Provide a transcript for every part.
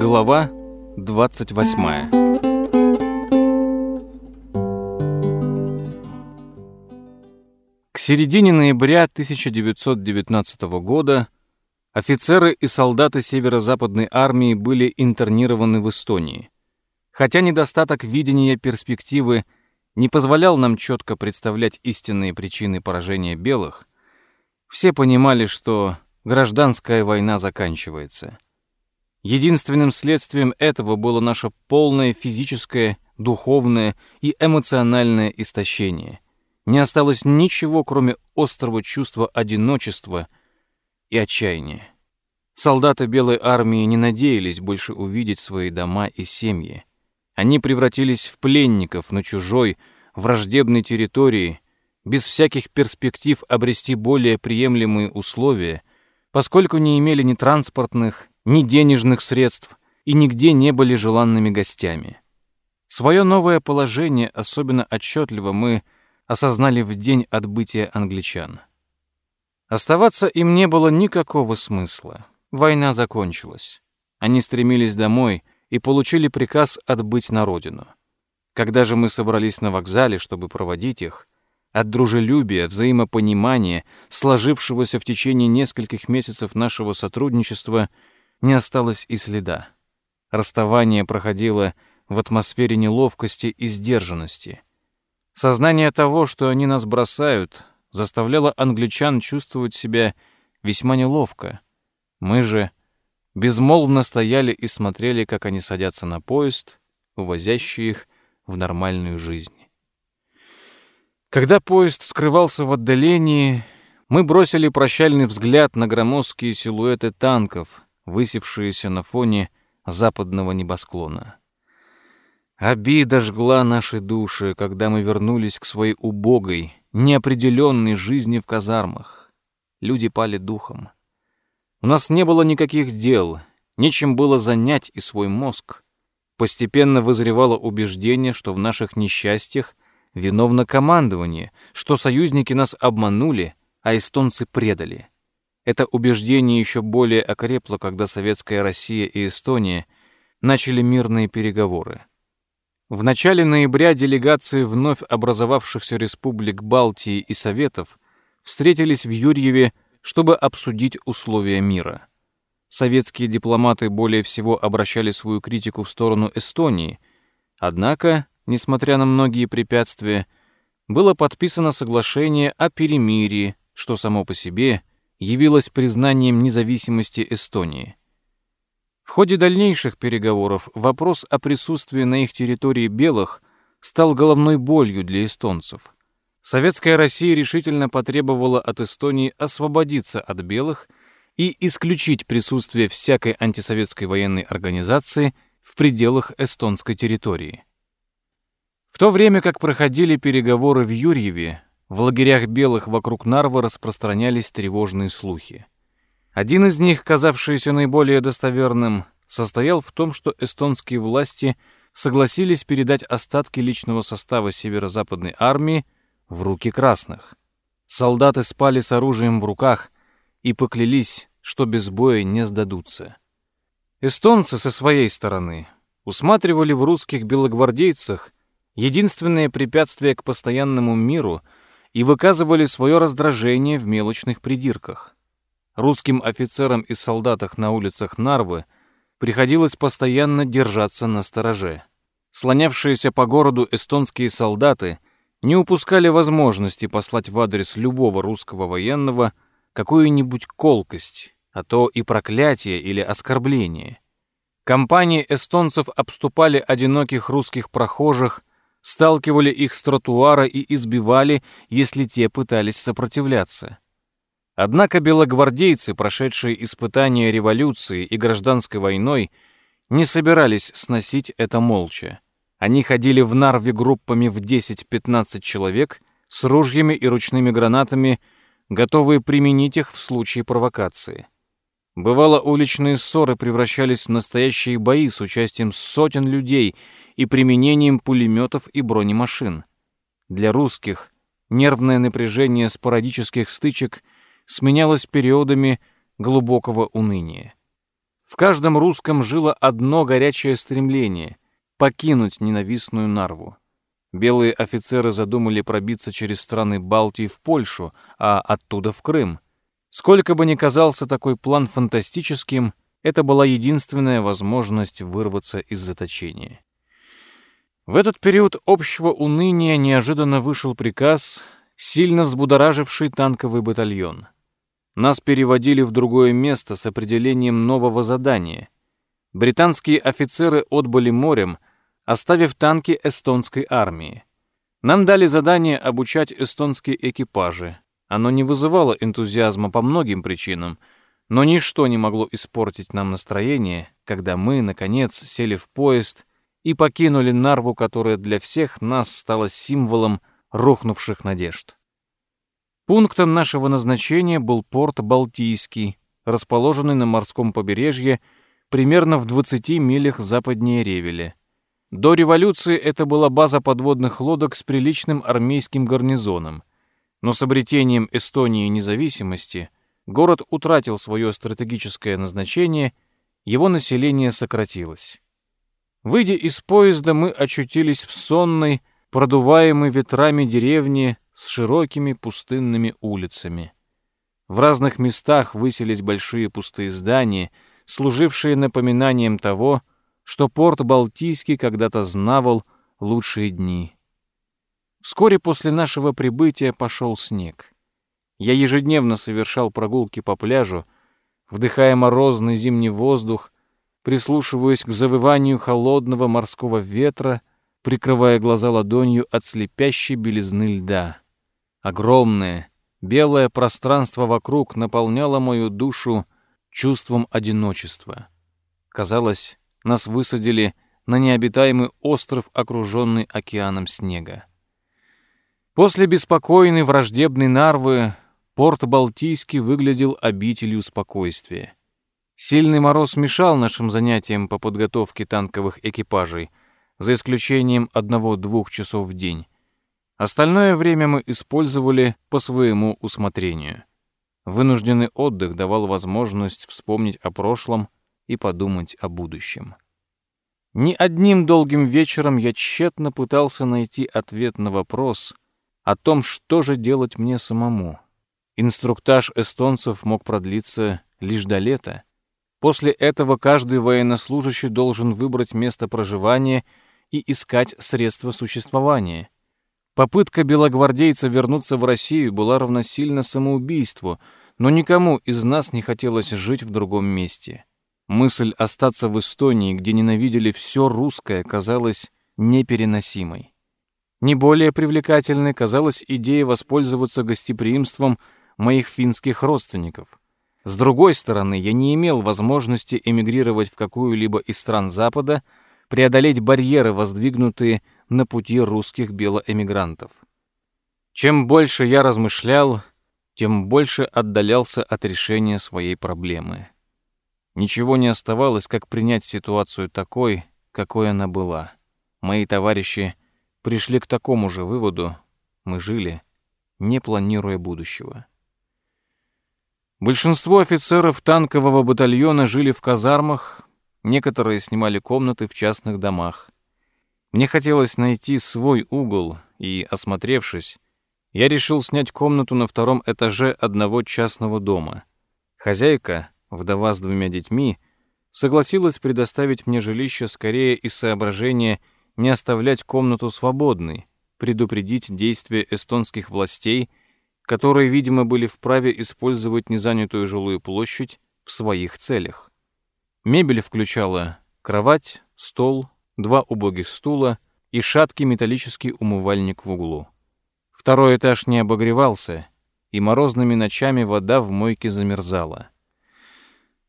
Глава 28 К середине ноября 1919 года офицеры и солдаты Северо-Западной армии были интернированы в Эстонии. Хотя недостаток видения перспективы не позволял нам четко представлять истинные причины поражения белых, все понимали, что гражданская война заканчивается. Единственным следствием этого было наше полное физическое, духовное и эмоциональное истощение. Не осталось ничего, кроме острого чувства одиночества и отчаяния. Солдаты Белой армии не надеялись больше увидеть свои дома и семьи. Они превратились в пленников на чужой, враждебной территории, без всяких перспектив обрести более приемлемые условия, поскольку не имели ни транспортных, ни денежных средств и нигде не были желанными гостями. Свое новое положение особенно отчетливо мы осознали в день отбытия англичан. Оставаться им не было никакого смысла. Война закончилась. Они стремились домой и получили приказ отбыть на родину. Когда же мы собрались на вокзале, чтобы проводить их, от дружелюбия, взаимопонимания, сложившегося в течение нескольких месяцев нашего сотрудничества, не осталось и следа. Расставание проходило в атмосфере неловкости и сдержанности. Сознание того, что они нас бросают, заставляло англичан чувствовать себя весьма неловко. Мы же безмолвно стояли и смотрели, как они садятся на поезд, увозящий их в нормальную жизнь. Когда поезд скрывался в отдалении, мы бросили прощальный взгляд на громоздкие силуэты танков, высевшиеся на фоне западного небосклона. Обида жгла наши души, когда мы вернулись к своей убогой, неопределенной жизни в казармах. Люди пали духом. У нас не было никаких дел, нечем было занять и свой мозг. Постепенно вызревало убеждение, что в наших несчастьях виновно командование, что союзники нас обманули, а эстонцы предали. Это убеждение еще более окрепло, когда Советская Россия и Эстония начали мирные переговоры. В начале ноября делегации вновь образовавшихся республик Балтии и Советов встретились в Юрьеве, чтобы обсудить условия мира. Советские дипломаты более всего обращали свою критику в сторону Эстонии, однако несмотря на многие препятствия, было подписано соглашение о перемирии, что само по себе явилось признанием независимости Эстонии. В ходе дальнейших переговоров вопрос о присутствии на их территории белых стал головной болью для эстонцев. Советская Россия решительно потребовала от Эстонии освободиться от белых и исключить присутствие всякой антисоветской военной организации в пределах эстонской территории. В то время как проходили переговоры в Юрьеве, в лагерях белых вокруг Нарвы распространялись тревожные слухи. Один из них, казавшийся наиболее достоверным, состоял в том, что эстонские власти согласились передать остатки личного состава северо-западной армии в руки красных. Солдаты спали с оружием в руках и поклялись, что без боя не сдадутся. Эстонцы со своей стороны усматривали в русских белогвардейцах единственное препятствие к постоянному миру и выказывали свое раздражение в мелочных придирках. Русским офицерам и солдатам на улицах Нарвы приходилось постоянно держаться на стороже. Слонявшиеся по городу эстонские солдаты не упускали возможности послать в адрес любого русского военного какую-нибудь колкость, а то и проклятие или оскорбление. Компании эстонцев обступали одиноких русских прохожих сталкивали их с тротуара и избивали, если те пытались сопротивляться. Однако белогвардейцы, прошедшие испытания революции и гражданской войной, не собирались сносить это молча. Они ходили в Нарве группами в 10-15 человек с ружьями и ручными гранатами, готовые применить их в случае провокации. Бывало, уличные ссоры превращались в настоящие бои с участием сотен людей и применением пулеметов и бронемашин. Для русских нервное напряжение спорадических стычек сменялось периодами глубокого уныния. В каждом русском жило одно горячее стремление — покинуть ненавистную Нарву. Белые офицеры задумали пробиться через страны Балтии в Польшу, а оттуда в Крым. Сколько бы ни казался такой план фантастическим, это была единственная возможность вырваться из заточения. В этот период общего уныния неожиданно вышел приказ, сильно взбудораживший танковый батальон. Нас переводили в другое место с определением нового задания. Британские офицеры отбыли морем, оставив танки эстонской армии. Нам дали задание обучать эстонские экипажи. Оно не вызывало энтузиазма по многим причинам, но ничто не могло испортить нам настроение, когда мы, наконец, сели в поезд и покинули Нарву, которая для всех нас стала символом рухнувших надежд. Пунктом нашего назначения был порт Балтийский, расположенный на морском побережье примерно в 20 милях западнее Ревеля. До революции это была база подводных лодок с приличным армейским гарнизоном. Но с обретением Эстонии независимости город утратил свое стратегическое назначение, его население сократилось. Выйдя из поезда, мы очутились в сонной, продуваемой ветрами деревне с широкими пустынными улицами. В разных местах высились большие пустые здания, служившие напоминанием того, что порт Балтийский когда-то знавал лучшие дни. Вскоре после нашего прибытия пошел снег. Я ежедневно совершал прогулки по пляжу, вдыхая морозный зимний воздух, прислушиваясь к завыванию холодного морского ветра, прикрывая глаза ладонью от слепящей белизны льда. Огромное, белое пространство вокруг наполняло мою душу чувством одиночества. Казалось, нас высадили на необитаемый остров, окруженный океаном снега. После беспокойной враждебной Нарвы порт Балтийский выглядел обителью спокойствия. Сильный мороз мешал нашим занятиям по подготовке танковых экипажей, за исключением одного-двух часов в день. Остальное время мы использовали по своему усмотрению. Вынужденный отдых давал возможность вспомнить о прошлом и подумать о будущем. Ни одним долгим вечером я тщетно пытался найти ответ на вопрос о том, что же делать мне самому. Инструктаж эстонцев мог продлиться лишь до лета, После этого каждый военнослужащий должен выбрать место проживания и искать средства существования. Попытка белогвардейца вернуться в Россию была равносильна самоубийству, но никому из нас не хотелось жить в другом месте. Мысль остаться в Эстонии, где ненавидели все русское, казалась непереносимой. Не более привлекательной казалась идея воспользоваться гостеприимством моих финских родственников. С другой стороны, я не имел возможности эмигрировать в какую-либо из стран Запада, преодолеть барьеры, воздвигнутые на пути русских белоэмигрантов. Чем больше я размышлял, тем больше отдалялся от решения своей проблемы. Ничего не оставалось, как принять ситуацию такой, какой она была. Мои товарищи пришли к такому же выводу. Мы жили, не планируя будущего. Большинство офицеров танкового батальона жили в казармах, некоторые снимали комнаты в частных домах. Мне хотелось найти свой угол, и, осмотревшись, я решил снять комнату на втором этаже одного частного дома. Хозяйка, вдова с двумя детьми, согласилась предоставить мне жилище скорее из соображения не оставлять комнату свободной, предупредить действия эстонских властей — которые, видимо, были вправе использовать незанятую жилую площадь в своих целях. Мебель включала кровать, стол, два убогих стула и шаткий металлический умывальник в углу. Второй этаж не обогревался, и морозными ночами вода в мойке замерзала.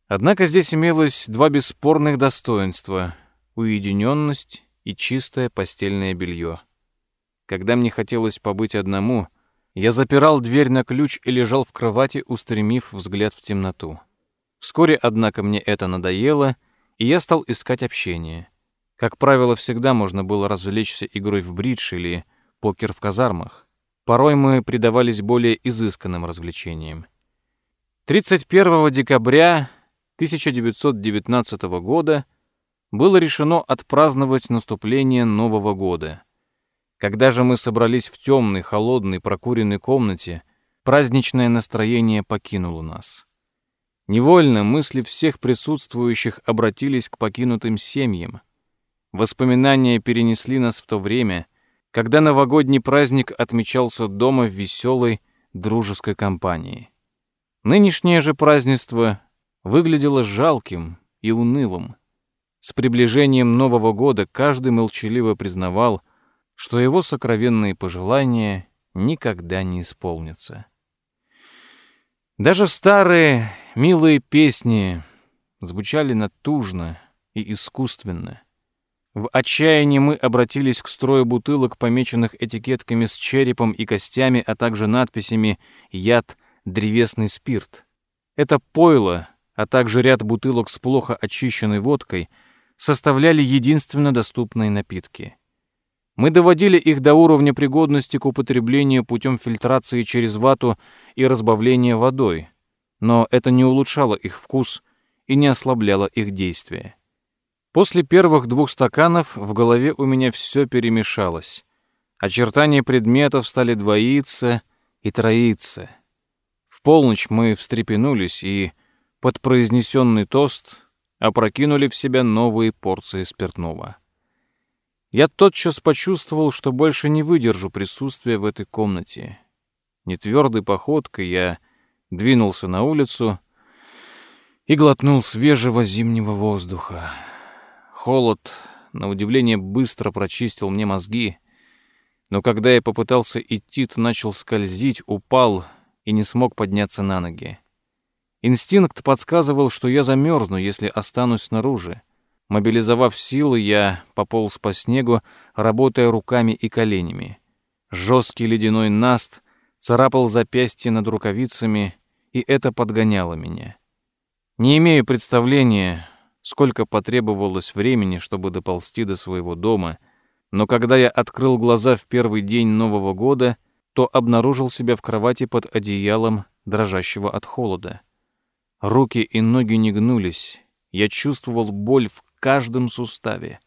Однако здесь имелось два бесспорных достоинства — уединенность и чистое постельное белье. Когда мне хотелось побыть одному — я запирал дверь на ключ и лежал в кровати, устремив взгляд в темноту. Вскоре, однако, мне это надоело, и я стал искать общение. Как правило, всегда можно было развлечься игрой в бридж или покер в казармах. Порой мы предавались более изысканным развлечениям. 31 декабря 1919 года было решено отпраздновать наступление Нового года. Когда же мы собрались в темной, холодной, прокуренной комнате, праздничное настроение покинуло нас. Невольно мысли всех присутствующих обратились к покинутым семьям. Воспоминания перенесли нас в то время, когда новогодний праздник отмечался дома в веселой, дружеской компании. Нынешнее же празднество выглядело жалким и унылым. С приближением Нового года каждый молчаливо признавал, что его сокровенные пожелания никогда не исполнятся. Даже старые, милые песни звучали натужно и искусственно. В отчаянии мы обратились к строю бутылок, помеченных этикетками с черепом и костями, а также надписями «Яд, древесный спирт». Это пойло, а также ряд бутылок с плохо очищенной водкой составляли единственно доступные напитки. Мы доводили их до уровня пригодности к употреблению путем фильтрации через вату и разбавления водой, но это не улучшало их вкус и не ослабляло их действие. После первых двух стаканов в голове у меня все перемешалось. Очертания предметов стали двоиться и троиться. В полночь мы встрепенулись и, под произнесенный тост, опрокинули в себя новые порции спиртного. Я тотчас почувствовал, что больше не выдержу присутствия в этой комнате. Нетвердой походкой я двинулся на улицу и глотнул свежего зимнего воздуха. Холод, на удивление, быстро прочистил мне мозги, но когда я попытался идти, то начал скользить, упал и не смог подняться на ноги. Инстинкт подсказывал, что я замерзну, если останусь снаружи. Мобилизовав силы, я пополз по снегу, работая руками и коленями. Жесткий ледяной наст царапал запястья над рукавицами, и это подгоняло меня. Не имею представления, сколько потребовалось времени, чтобы доползти до своего дома, но когда я открыл глаза в первый день Нового года, то обнаружил себя в кровати под одеялом, дрожащего от холода. Руки и ноги не гнулись, я чувствовал боль в каждом суставе.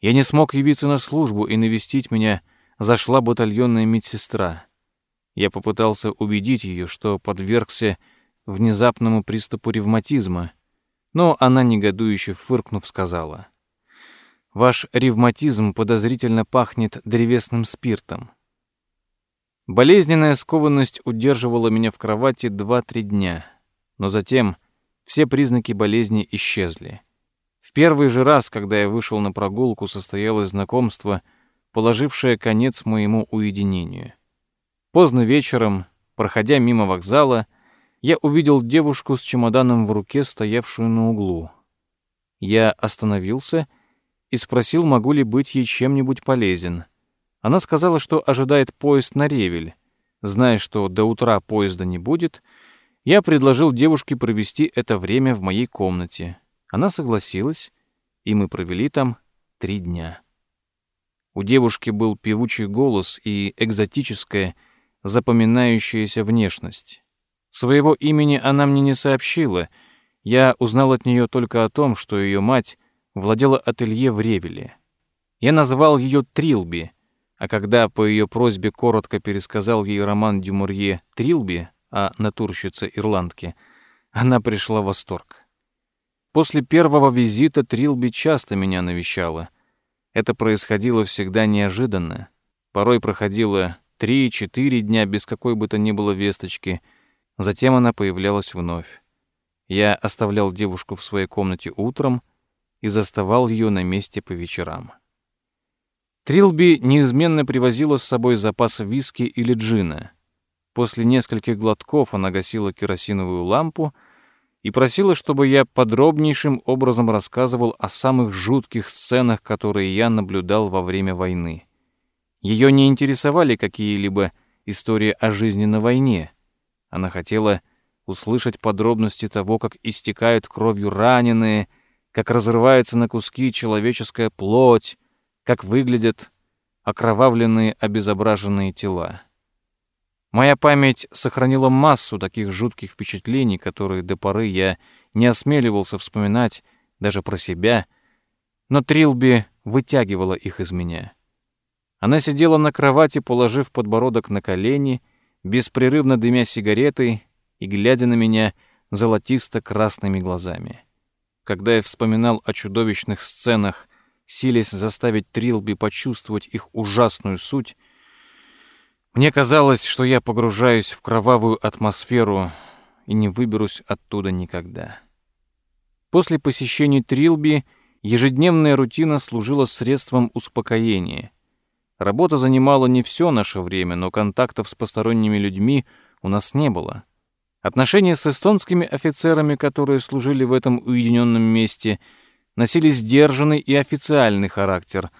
Я не смог явиться на службу, и навестить меня зашла батальонная медсестра. Я попытался убедить ее, что подвергся внезапному приступу ревматизма, но она, негодующе фыркнув, сказала, «Ваш ревматизм подозрительно пахнет древесным спиртом». Болезненная скованность удерживала меня в кровати два-три дня, но затем все признаки болезни исчезли. В первый же раз, когда я вышел на прогулку, состоялось знакомство, положившее конец моему уединению. Поздно вечером, проходя мимо вокзала, я увидел девушку с чемоданом в руке, стоявшую на углу. Я остановился и спросил, могу ли быть ей чем-нибудь полезен. Она сказала, что ожидает поезд на Ревель. Зная, что до утра поезда не будет, я предложил девушке провести это время в моей комнате. Она согласилась, и мы провели там три дня. У девушки был певучий голос и экзотическая, запоминающаяся внешность. Своего имени она мне не сообщила. Я узнал от нее только о том, что ее мать владела ателье в Ревеле. Я назвал ее Трилби, а когда по ее просьбе коротко пересказал ей роман Дюмурье «Трилби» о натурщице-ирландке, она пришла в восторг. После первого визита Трилби часто меня навещала. Это происходило всегда неожиданно. Порой проходило три-четыре дня без какой бы то ни было весточки. Затем она появлялась вновь. Я оставлял девушку в своей комнате утром и заставал ее на месте по вечерам. Трилби неизменно привозила с собой запас виски или джина. После нескольких глотков она гасила керосиновую лампу — и просила, чтобы я подробнейшим образом рассказывал о самых жутких сценах, которые я наблюдал во время войны. Ее не интересовали какие-либо истории о жизни на войне. Она хотела услышать подробности того, как истекают кровью раненые, как разрывается на куски человеческая плоть, как выглядят окровавленные обезображенные тела. Моя память сохранила массу таких жутких впечатлений, которые до поры я не осмеливался вспоминать даже про себя, но Трилби вытягивала их из меня. Она сидела на кровати, положив подбородок на колени, беспрерывно дымя сигаретой и глядя на меня золотисто-красными глазами. Когда я вспоминал о чудовищных сценах, силясь заставить Трилби почувствовать их ужасную суть, мне казалось, что я погружаюсь в кровавую атмосферу и не выберусь оттуда никогда. После посещения Трилби ежедневная рутина служила средством успокоения. Работа занимала не все наше время, но контактов с посторонними людьми у нас не было. Отношения с эстонскими офицерами, которые служили в этом уединенном месте, носили сдержанный и официальный характер,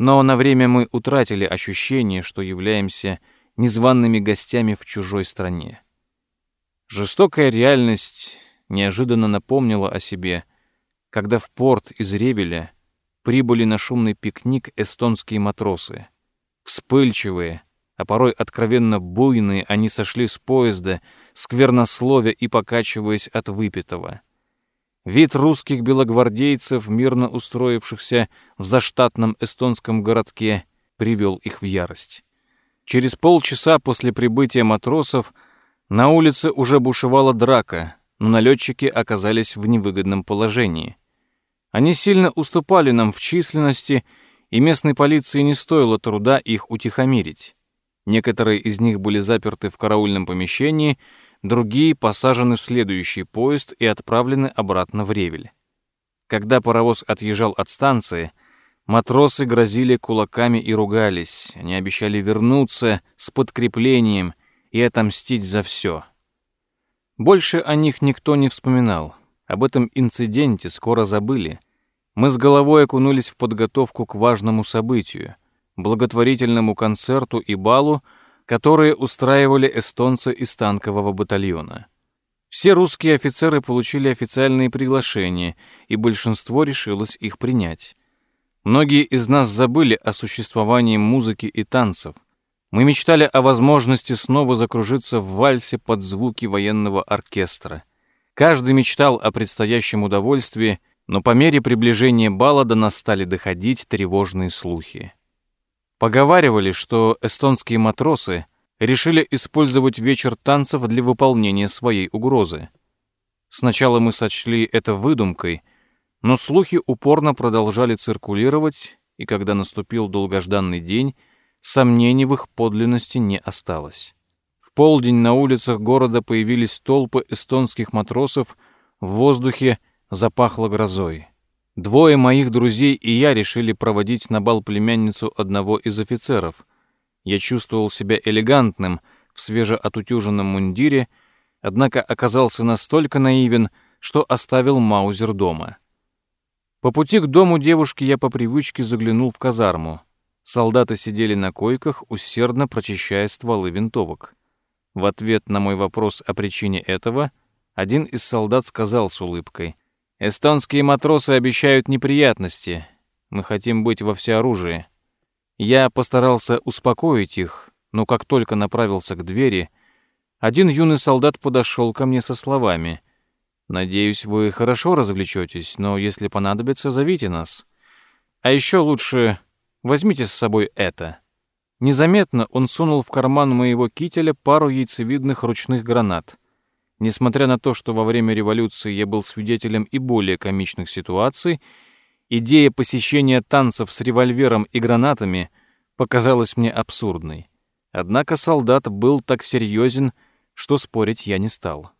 но на время мы утратили ощущение, что являемся незваными гостями в чужой стране. Жестокая реальность неожиданно напомнила о себе, когда в порт из Ревеля прибыли на шумный пикник эстонские матросы. Вспыльчивые, а порой откровенно буйные, они сошли с поезда, сквернословя и покачиваясь от выпитого. Вид русских белогвардейцев, мирно устроившихся в заштатном эстонском городке, привел их в ярость. Через полчаса после прибытия матросов на улице уже бушевала драка, но налетчики оказались в невыгодном положении. Они сильно уступали нам в численности, и местной полиции не стоило труда их утихомирить. Некоторые из них были заперты в караульном помещении, другие посажены в следующий поезд и отправлены обратно в Ревель. Когда паровоз отъезжал от станции, Матросы грозили кулаками и ругались. Они обещали вернуться с подкреплением и отомстить за все. Больше о них никто не вспоминал. Об этом инциденте скоро забыли. Мы с головой окунулись в подготовку к важному событию — благотворительному концерту и балу, которые устраивали эстонцы из танкового батальона. Все русские офицеры получили официальные приглашения, и большинство решилось их принять. Многие из нас забыли о существовании музыки и танцев. Мы мечтали о возможности снова закружиться в вальсе под звуки военного оркестра. Каждый мечтал о предстоящем удовольствии, но по мере приближения бала до нас стали доходить тревожные слухи. Поговаривали, что эстонские матросы решили использовать вечер танцев для выполнения своей угрозы. Сначала мы сочли это выдумкой — но слухи упорно продолжали циркулировать, и когда наступил долгожданный день, сомнений в их подлинности не осталось. В полдень на улицах города появились толпы эстонских матросов, в воздухе запахло грозой. Двое моих друзей и я решили проводить на бал племянницу одного из офицеров. Я чувствовал себя элегантным в свежеотутюженном мундире, однако оказался настолько наивен, что оставил Маузер дома. По пути к дому девушки я по привычке заглянул в казарму. Солдаты сидели на койках, усердно прочищая стволы винтовок. В ответ на мой вопрос о причине этого, один из солдат сказал с улыбкой, «Эстонские матросы обещают неприятности. Мы хотим быть во всеоружии». Я постарался успокоить их, но как только направился к двери, один юный солдат подошел ко мне со словами — Надеюсь, вы хорошо развлечетесь, но если понадобится, зовите нас. А еще лучше возьмите с собой это». Незаметно он сунул в карман моего кителя пару яйцевидных ручных гранат. Несмотря на то, что во время революции я был свидетелем и более комичных ситуаций, идея посещения танцев с револьвером и гранатами показалась мне абсурдной. Однако солдат был так серьезен, что спорить я не стал.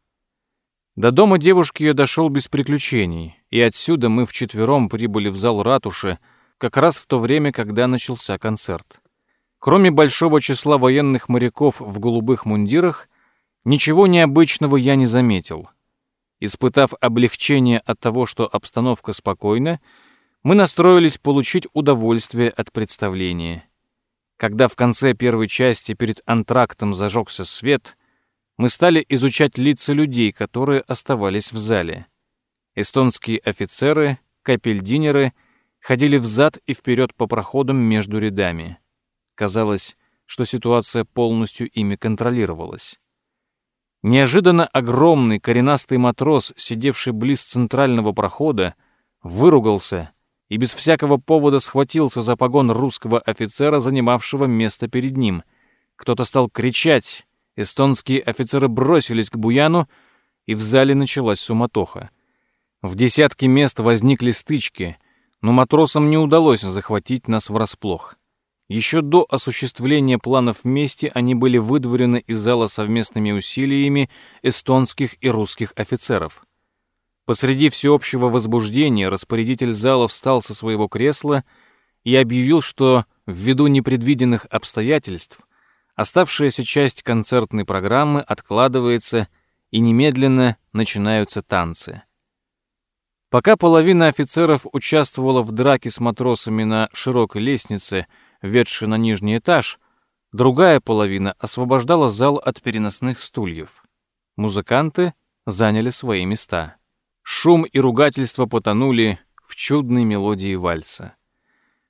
До дома девушки я дошел без приключений, и отсюда мы вчетвером прибыли в зал ратуши как раз в то время, когда начался концерт. Кроме большого числа военных моряков в голубых мундирах, ничего необычного я не заметил. Испытав облегчение от того, что обстановка спокойна, мы настроились получить удовольствие от представления. Когда в конце первой части перед антрактом зажегся свет — мы стали изучать лица людей, которые оставались в зале. Эстонские офицеры, капельдинеры ходили взад и вперед по проходам между рядами. Казалось, что ситуация полностью ими контролировалась. Неожиданно огромный коренастый матрос, сидевший близ центрального прохода, выругался и без всякого повода схватился за погон русского офицера, занимавшего место перед ним. Кто-то стал кричать, эстонские офицеры бросились к Буяну, и в зале началась суматоха. В десятке мест возникли стычки, но матросам не удалось захватить нас врасплох. Еще до осуществления планов мести они были выдворены из зала совместными усилиями эстонских и русских офицеров. Посреди всеобщего возбуждения распорядитель зала встал со своего кресла и объявил, что ввиду непредвиденных обстоятельств оставшаяся часть концертной программы откладывается и немедленно начинаются танцы. Пока половина офицеров участвовала в драке с матросами на широкой лестнице — ведший на нижний этаж, другая половина освобождала зал от переносных стульев. Музыканты заняли свои места. Шум и ругательство потонули в чудной мелодии вальса.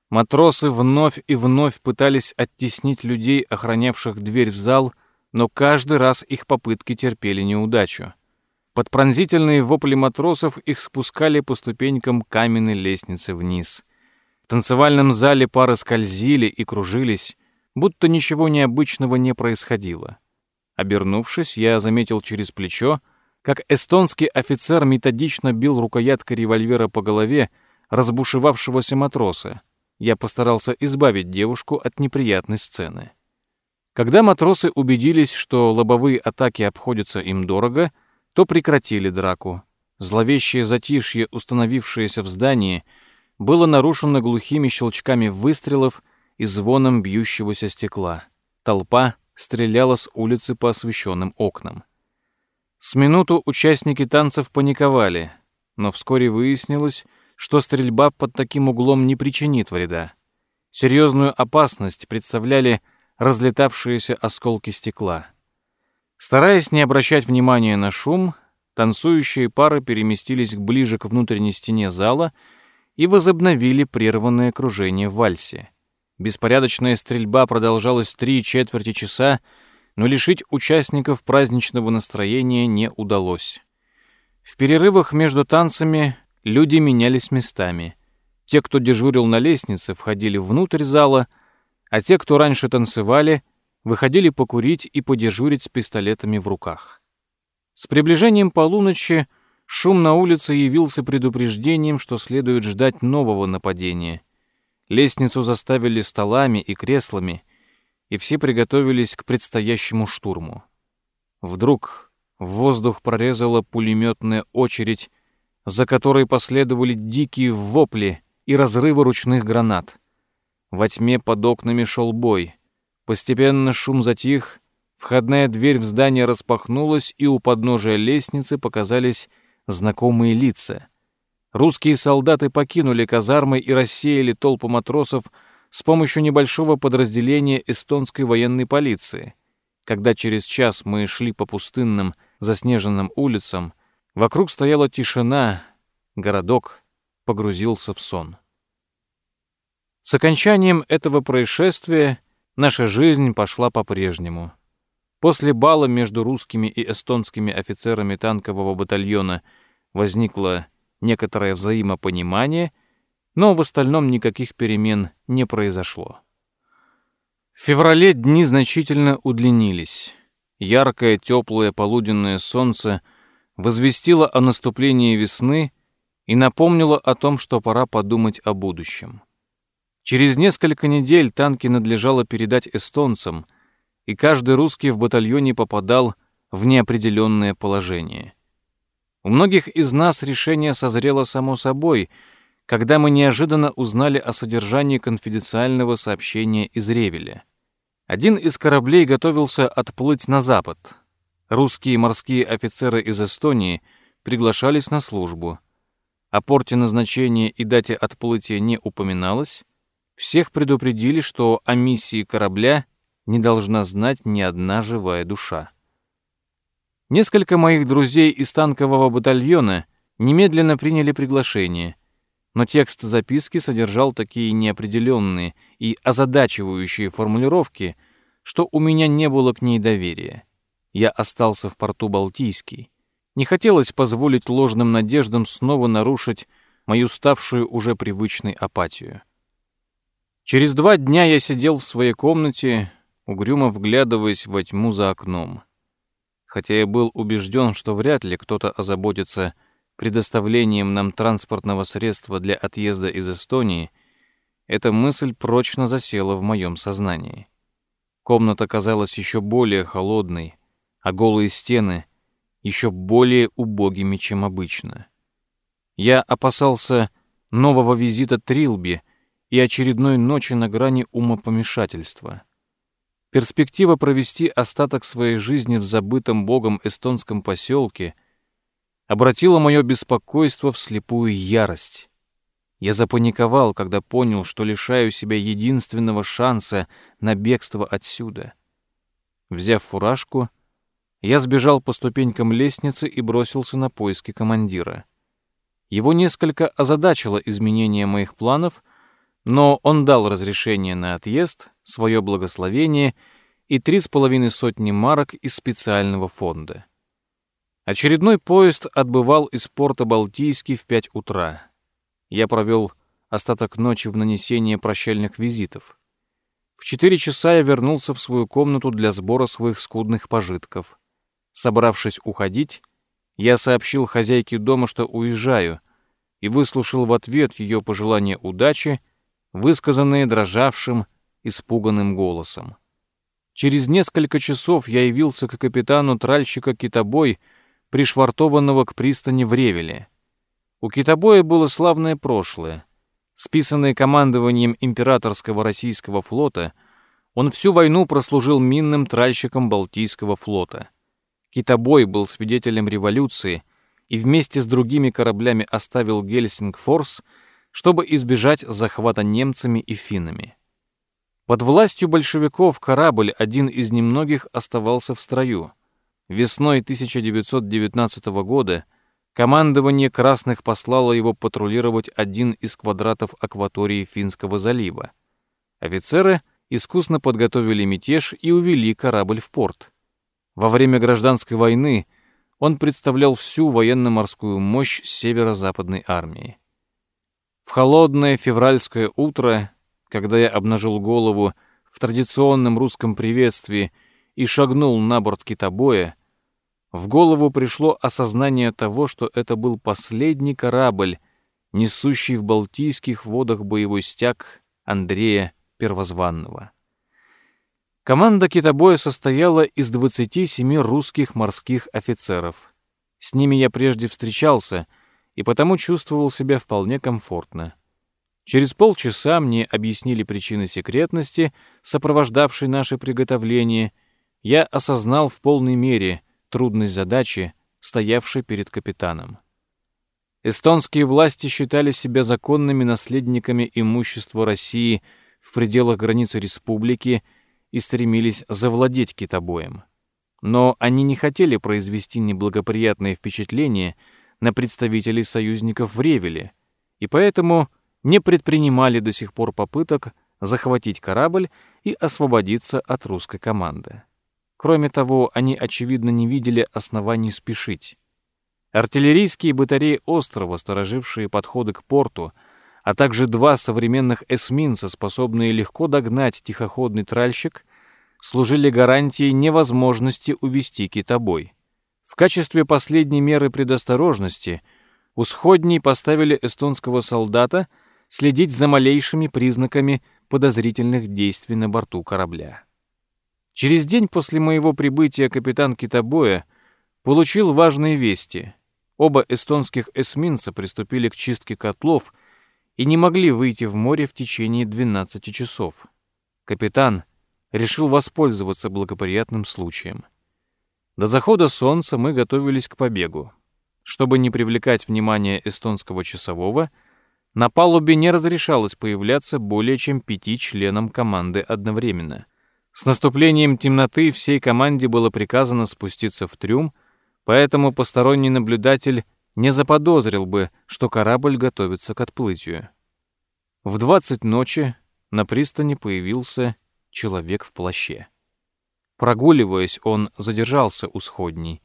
Матросы вновь и вновь пытались оттеснить людей, охранявших дверь в зал, но каждый раз их попытки терпели неудачу. Под пронзительные вопли матросов их спускали по ступенькам каменной лестницы вниз танцевальном зале пары скользили и кружились, будто ничего необычного не происходило. Обернувшись, я заметил через плечо, как эстонский офицер методично бил рукояткой револьвера по голове разбушевавшегося матроса. Я постарался избавить девушку от неприятной сцены. Когда матросы убедились, что лобовые атаки обходятся им дорого, то прекратили драку. Зловещее затишье, установившееся в здании — было нарушено глухими щелчками выстрелов и звоном бьющегося стекла. Толпа стреляла с улицы по освещенным окнам. С минуту участники танцев паниковали, но вскоре выяснилось, что стрельба под таким углом не причинит вреда. Серьезную опасность представляли разлетавшиеся осколки стекла. Стараясь не обращать внимания на шум, танцующие пары переместились ближе к внутренней стене зала — и возобновили прерванное кружение в вальсе. Беспорядочная стрельба продолжалась три четверти часа, но лишить участников праздничного настроения не удалось. В перерывах между танцами люди менялись местами. Те, кто дежурил на лестнице, входили внутрь зала, а те, кто раньше танцевали, выходили покурить и подежурить с пистолетами в руках. С приближением полуночи Шум на улице явился предупреждением, что следует ждать нового нападения. Лестницу заставили столами и креслами, и все приготовились к предстоящему штурму. Вдруг в воздух прорезала пулеметная очередь, за которой последовали дикие вопли и разрывы ручных гранат. Во тьме под окнами шел бой. Постепенно шум затих, входная дверь в здание распахнулась, и у подножия лестницы показались знакомые лица. Русские солдаты покинули казармы и рассеяли толпу матросов с помощью небольшого подразделения эстонской военной полиции. Когда через час мы шли по пустынным, заснеженным улицам, вокруг стояла тишина, городок погрузился в сон. С окончанием этого происшествия наша жизнь пошла по-прежнему. После бала между русскими и эстонскими офицерами танкового батальона – возникло некоторое взаимопонимание, но в остальном никаких перемен не произошло. В феврале дни значительно удлинились. Яркое, теплое полуденное солнце возвестило о наступлении весны и напомнило о том, что пора подумать о будущем. Через несколько недель танки надлежало передать эстонцам, и каждый русский в батальоне попадал в неопределенное положение. У многих из нас решение созрело само собой, когда мы неожиданно узнали о содержании конфиденциального сообщения из Ревеля. Один из кораблей готовился отплыть на запад. Русские морские офицеры из Эстонии приглашались на службу. О порте назначения и дате отплытия не упоминалось. Всех предупредили, что о миссии корабля не должна знать ни одна живая душа. Несколько моих друзей из танкового батальона немедленно приняли приглашение, но текст записки содержал такие неопределенные и озадачивающие формулировки, что у меня не было к ней доверия. Я остался в порту Балтийский. Не хотелось позволить ложным надеждам снова нарушить мою ставшую уже привычной апатию. Через два дня я сидел в своей комнате, угрюмо вглядываясь во тьму за окном. Хотя я был убежден, что вряд ли кто-то озаботится предоставлением нам транспортного средства для отъезда из Эстонии, эта мысль прочно засела в моем сознании. Комната казалась еще более холодной, а голые стены еще более убогими, чем обычно. Я опасался нового визита Трилби и очередной ночи на грани умопомешательства. Перспектива провести остаток своей жизни в забытом богом эстонском поселке обратила мое беспокойство в слепую ярость. Я запаниковал, когда понял, что лишаю себя единственного шанса на бегство отсюда. Взяв фуражку, я сбежал по ступенькам лестницы и бросился на поиски командира. Его несколько озадачило изменение моих планов, но он дал разрешение на отъезд, свое благословение и три с половиной сотни марок из специального фонда. Очередной поезд отбывал из порта Балтийский в пять утра. Я провел остаток ночи в нанесении прощальных визитов. В четыре часа я вернулся в свою комнату для сбора своих скудных пожитков. Собравшись уходить, я сообщил хозяйке дома, что уезжаю, и выслушал в ответ ее пожелания удачи, высказанные дрожавшим, испуганным голосом. Через несколько часов я явился к капитану тральщика «Китобой», пришвартованного к пристани в Ревеле. У китобоя было славное прошлое. Списанное командованием императорского российского флота, он всю войну прослужил минным тральщиком Балтийского флота. Китобой был свидетелем революции и вместе с другими кораблями оставил Гельсингфорс, чтобы избежать захвата немцами и финнами. Под властью большевиков корабль, один из немногих, оставался в строю. Весной 1919 года командование Красных послало его патрулировать один из квадратов акватории Финского залива. Офицеры искусно подготовили мятеж и увели корабль в порт. Во время гражданской войны он представлял всю военно-морскую мощь северо-западной армии. В холодное февральское утро, когда я обнажил голову в традиционном русском приветствии и шагнул на борт китобоя, в голову пришло осознание того, что это был последний корабль, несущий в Балтийских водах боевой стяг Андрея Первозванного. Команда китобоя состояла из 27 русских морских офицеров. С ними я прежде встречался и потому чувствовал себя вполне комфортно. Через полчаса мне объяснили причины секретности, сопровождавшей наше приготовление. Я осознал в полной мере — трудность задачи, стоявшей перед капитаном. Эстонские власти считали себя законными наследниками имущества России в пределах границы республики и стремились завладеть китобоем. Но они не хотели произвести неблагоприятное впечатление на представителей союзников в Ревеле, и поэтому не предпринимали до сих пор попыток захватить корабль и освободиться от русской команды. Кроме того, они, очевидно, не видели оснований спешить. Артиллерийские батареи острова, сторожившие подходы к порту, а также два современных эсминца, способные легко догнать тихоходный тральщик, служили гарантией невозможности увести китобой. В качестве последней меры предосторожности у сходней поставили эстонского солдата следить за малейшими признаками подозрительных действий на борту корабля. Через день после моего прибытия капитан китобоя получил важные вести. Оба эстонских эсминца приступили к чистке котлов и не могли выйти в море в течение 12 часов. Капитан решил воспользоваться благоприятным случаем. До захода солнца мы готовились к побегу. Чтобы не привлекать внимание эстонского часового, на палубе не разрешалось появляться более чем пяти членам команды одновременно. С наступлением темноты всей команде было приказано спуститься в трюм, поэтому посторонний наблюдатель не заподозрил бы, что корабль готовится к отплытию. В двадцать ночи на пристани появился человек в плаще. Прогуливаясь, он задержался у сходней.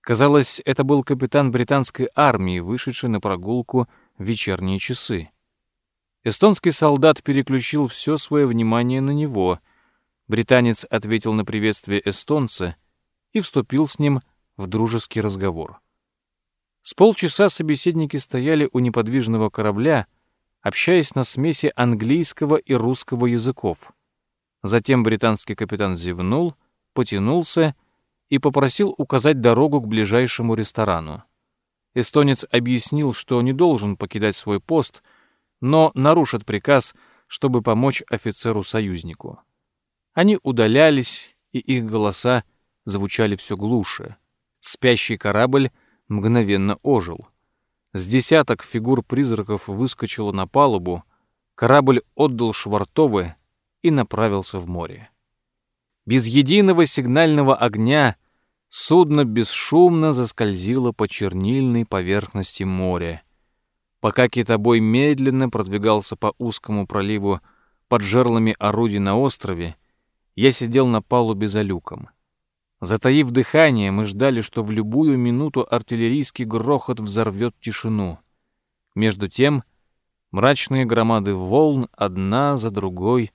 Казалось, это был капитан британской армии, вышедший на прогулку вечерние часы. Эстонский солдат переключил все свое внимание на него. Британец ответил на приветствие эстонца и вступил с ним в дружеский разговор. С полчаса собеседники стояли у неподвижного корабля, общаясь на смеси английского и русского языков. Затем британский капитан зевнул — потянулся и попросил указать дорогу к ближайшему ресторану. Эстонец объяснил, что не должен покидать свой пост, но нарушит приказ, чтобы помочь офицеру-союзнику. Они удалялись, и их голоса звучали все глуше. Спящий корабль мгновенно ожил. С десяток фигур призраков выскочило на палубу, корабль отдал швартовы и направился в море. Без единого сигнального огня судно бесшумно заскользило по чернильной поверхности моря. Пока китобой медленно продвигался по узкому проливу под жерлами орудий на острове, я сидел на палубе за люком. Затаив дыхание, мы ждали, что в любую минуту артиллерийский грохот взорвет тишину. Между тем, мрачные громады волн одна за другой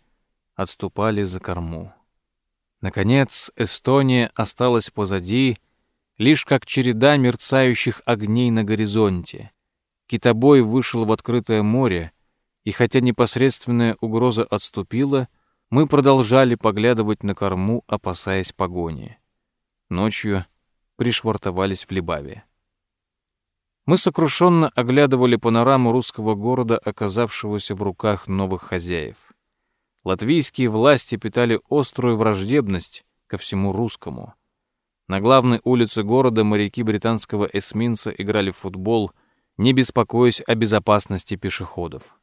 отступали за корму. Наконец, Эстония осталась позади, лишь как череда мерцающих огней на горизонте. Китобой вышел в открытое море, и хотя непосредственная угроза отступила, мы продолжали поглядывать на корму, опасаясь погони. Ночью пришвартовались в Либаве. Мы сокрушенно оглядывали панораму русского города, оказавшегося в руках новых хозяев. Латвийские власти питали острую враждебность ко всему русскому. На главной улице города моряки британского эсминца играли в футбол, не беспокоясь о безопасности пешеходов.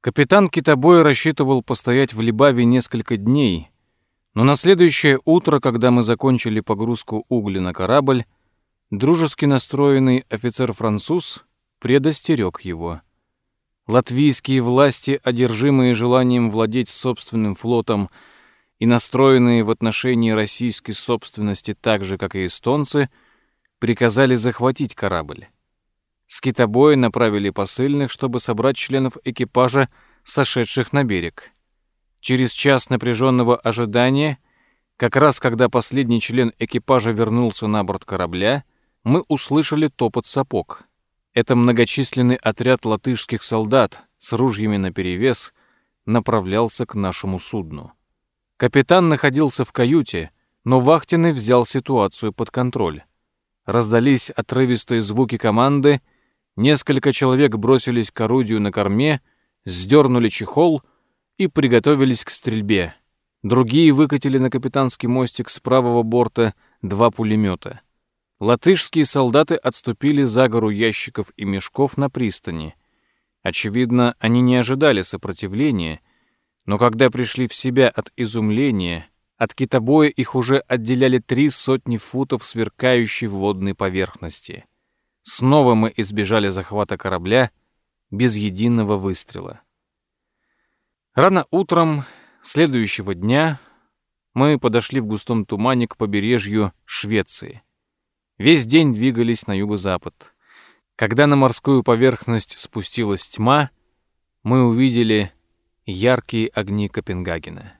Капитан китобоя рассчитывал постоять в Либаве несколько дней, но на следующее утро, когда мы закончили погрузку угля на корабль, дружески настроенный офицер-француз предостерег его — Латвийские власти, одержимые желанием владеть собственным флотом и настроенные в отношении российской собственности так же, как и эстонцы, приказали захватить корабль. С китобоя направили посыльных, чтобы собрать членов экипажа, сошедших на берег. Через час напряженного ожидания, как раз когда последний член экипажа вернулся на борт корабля, мы услышали топот сапог — это многочисленный отряд латышских солдат с ружьями наперевес направлялся к нашему судну. Капитан находился в каюте, но вахтенный взял ситуацию под контроль. Раздались отрывистые звуки команды, несколько человек бросились к орудию на корме, сдернули чехол и приготовились к стрельбе. Другие выкатили на капитанский мостик с правого борта два пулемета — Латышские солдаты отступили за гору ящиков и мешков на пристани. Очевидно, они не ожидали сопротивления, но когда пришли в себя от изумления, от китобоя их уже отделяли три сотни футов сверкающей водной поверхности. Снова мы избежали захвата корабля без единого выстрела. Рано утром следующего дня мы подошли в густом тумане к побережью Швеции. Весь день двигались на юго-запад. Когда на морскую поверхность спустилась тьма, мы увидели яркие огни Копенгагена.